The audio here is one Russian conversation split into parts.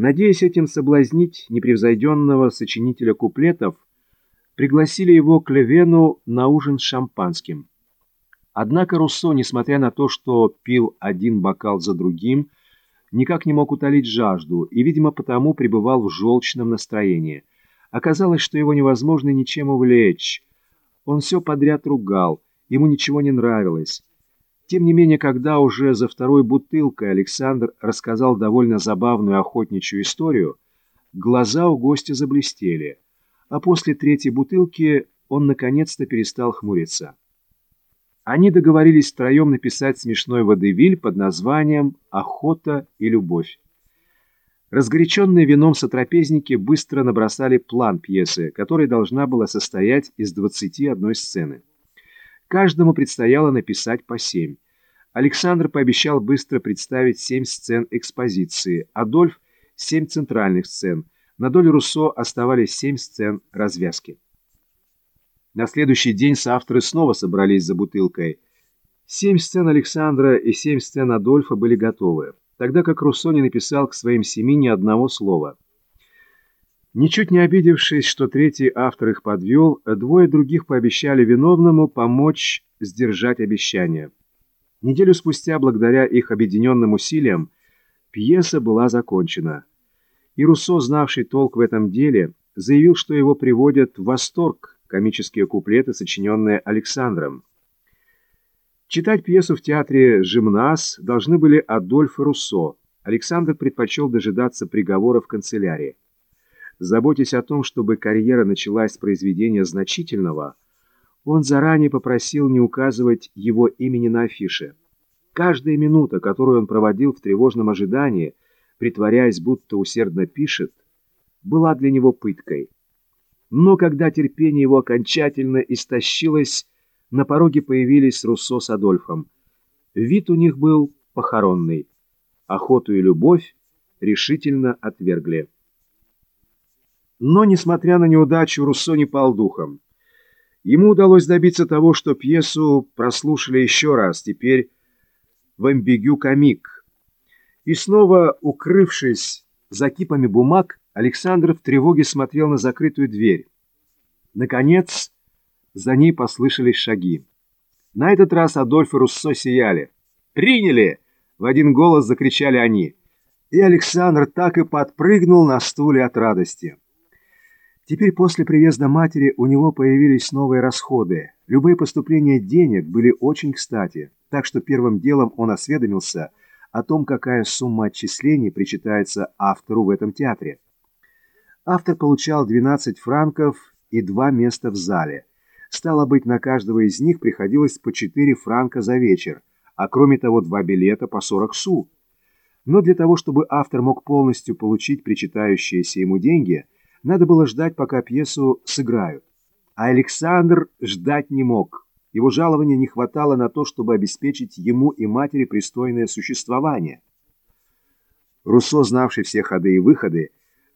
Надеясь этим соблазнить непревзойденного сочинителя куплетов, пригласили его к Левену на ужин с шампанским. Однако Руссо, несмотря на то, что пил один бокал за другим, никак не мог утолить жажду и, видимо, потому пребывал в желчном настроении. Оказалось, что его невозможно ничем увлечь. Он все подряд ругал, ему ничего не нравилось. Тем не менее, когда уже за второй бутылкой Александр рассказал довольно забавную охотничью историю, глаза у гостя заблестели, а после третьей бутылки он наконец-то перестал хмуриться. Они договорились втроем написать смешной водевиль под названием «Охота и любовь». Разгоряченные вином сотрапезники быстро набросали план пьесы, которая должна была состоять из 21 сцены. Каждому предстояло написать по семь. Александр пообещал быстро представить семь сцен экспозиции, Адольф – семь центральных сцен. На долю Руссо оставались семь сцен развязки. На следующий день соавторы снова собрались за бутылкой. Семь сцен Александра и семь сцен Адольфа были готовы, тогда как Руссо не написал к своим семи ни одного слова. Ничуть не обидевшись, что третий автор их подвел, двое других пообещали виновному помочь сдержать обещание. Неделю спустя, благодаря их объединенным усилиям, пьеса была закончена. И Руссо, знавший толк в этом деле, заявил, что его приводят в восторг комические куплеты, сочиненные Александром. Читать пьесу в театре «Жимнас» должны были Адольф и Руссо. Александр предпочел дожидаться приговора в канцелярии. Заботясь о том, чтобы карьера началась с произведения значительного, он заранее попросил не указывать его имени на афише. Каждая минута, которую он проводил в тревожном ожидании, притворяясь, будто усердно пишет, была для него пыткой. Но когда терпение его окончательно истощилось, на пороге появились Руссо с Адольфом. Вид у них был похоронный. Охоту и любовь решительно отвергли. Но, несмотря на неудачу, Руссо не пал духом. Ему удалось добиться того, что пьесу прослушали еще раз, теперь в амбигю комик. И снова, укрывшись за кипами бумаг, Александр в тревоге смотрел на закрытую дверь. Наконец, за ней послышались шаги. На этот раз Адольф и Руссо сияли. «Приняли!» — в один голос закричали они. И Александр так и подпрыгнул на стуле от радости. Теперь после приезда матери у него появились новые расходы. Любые поступления денег были очень кстати, так что первым делом он осведомился о том, какая сумма отчислений причитается автору в этом театре. Автор получал 12 франков и два места в зале. Стало быть, на каждого из них приходилось по 4 франка за вечер, а кроме того два билета по 40 су. Но для того, чтобы автор мог полностью получить причитающиеся ему деньги – надо было ждать, пока пьесу сыграют. А Александр ждать не мог. Его жалования не хватало на то, чтобы обеспечить ему и матери пристойное существование. Руссо, знавший все ходы и выходы,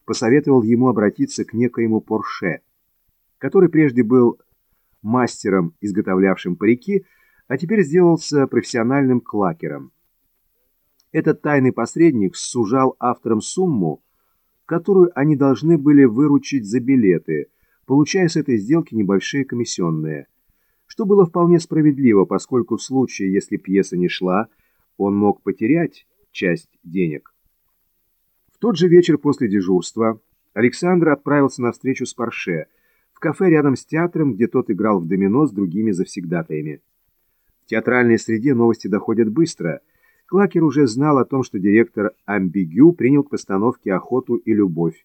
посоветовал ему обратиться к некоему Порше, который прежде был мастером, изготовлявшим парики, а теперь сделался профессиональным клакером. Этот тайный посредник сужал авторам сумму, которую они должны были выручить за билеты, получая с этой сделки небольшие комиссионные, что было вполне справедливо, поскольку в случае, если пьеса не шла, он мог потерять часть денег. В тот же вечер после дежурства Александр отправился на встречу с Парше в кафе рядом с театром, где тот играл в домино с другими завсегдатаями. В театральной среде новости доходят быстро – Клакер уже знал о том, что директор Амбигю принял к постановке «Охоту и любовь».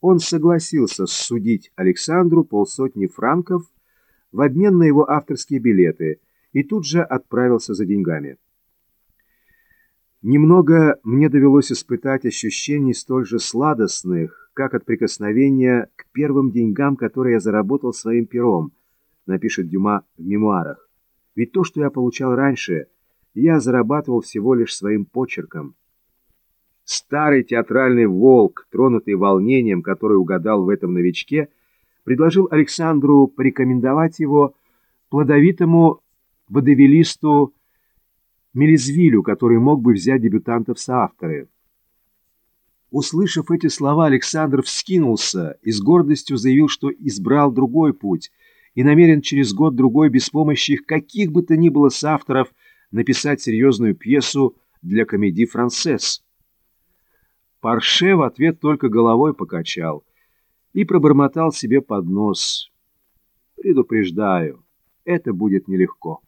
Он согласился судить Александру полсотни франков в обмен на его авторские билеты и тут же отправился за деньгами. Немного мне довелось испытать ощущений столь же сладостных, как от прикосновения к первым деньгам, которые я заработал своим пером, напишет Дюма в мемуарах. Ведь то, что я получал раньше – я зарабатывал всего лишь своим почерком. Старый театральный волк, тронутый волнением, который угадал в этом новичке, предложил Александру порекомендовать его плодовитому водовелисту Мелизвилю, который мог бы взять дебютантов соавторы. Услышав эти слова, Александр вскинулся и с гордостью заявил, что избрал другой путь и намерен через год-другой без помощи каких бы то ни было с авторов написать серьезную пьесу для комедии «Францесс». Парше в ответ только головой покачал и пробормотал себе под нос. «Предупреждаю, это будет нелегко».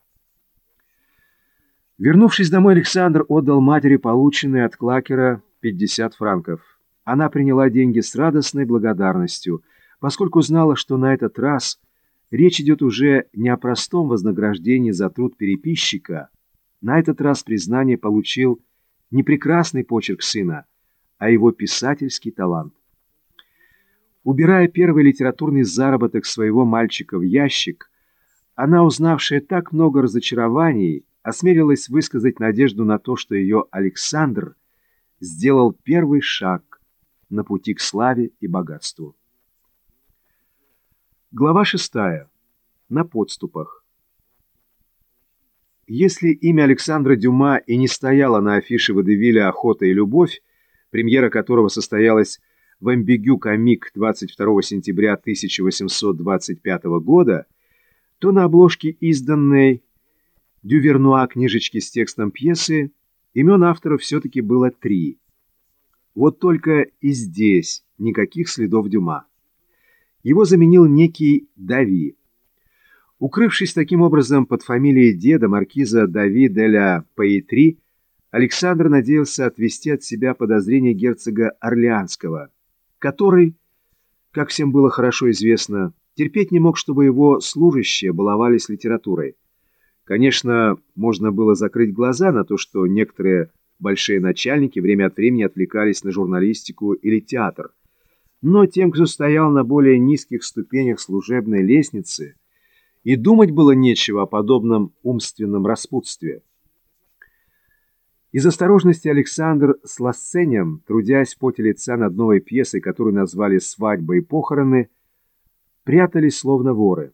Вернувшись домой, Александр отдал матери полученные от Клакера 50 франков. Она приняла деньги с радостной благодарностью, поскольку знала, что на этот раз речь идет уже не о простом вознаграждении за труд переписчика. На этот раз признание получил не прекрасный почерк сына, а его писательский талант. Убирая первый литературный заработок своего мальчика в ящик, она, узнавшая так много разочарований, осмелилась высказать надежду на то, что ее Александр сделал первый шаг на пути к славе и богатству. Глава шестая. На подступах. Если имя Александра Дюма и не стояло на афише Водевиля «Охота и любовь», премьера которого состоялась в Амбигю Комик 22 сентября 1825 года, то на обложке изданной Дювернуа книжечки с текстом пьесы, имен авторов все-таки было три. Вот только и здесь никаких следов Дюма. Его заменил некий Дави. Укрывшись таким образом под фамилией деда маркиза Дави де ля Паэтри, Александр надеялся отвести от себя подозрения герцога Орлеанского, который, как всем было хорошо известно, терпеть не мог, чтобы его служащие баловались литературой. Конечно, можно было закрыть глаза на то, что некоторые большие начальники время от времени отвлекались на журналистику или театр. Но тем, кто стоял на более низких ступенях служебной лестницы, и думать было нечего о подобном умственном распутстве. Из осторожности Александр с Лассенем, трудясь в поте лица над новой пьесой, которую назвали «Свадьба и похороны», прятались словно воры.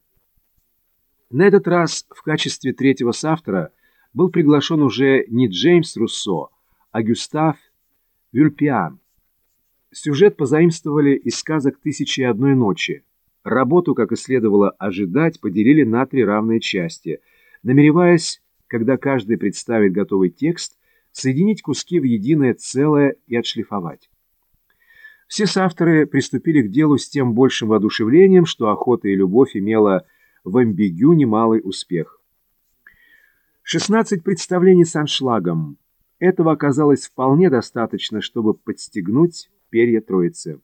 На этот раз в качестве третьего соавтора был приглашен уже не Джеймс Руссо, а Гюстав Вюльпиан. Сюжет позаимствовали из сказок «Тысячи и одной ночи». Работу, как и следовало ожидать, поделили на три равные части, намереваясь, когда каждый представит готовый текст, соединить куски в единое целое и отшлифовать. Все соавторы приступили к делу с тем большим воодушевлением, что охота и любовь имела в амбигю немалый успех. 16 представлений с аншлагом. Этого оказалось вполне достаточно, чтобы подстегнуть перья троицы.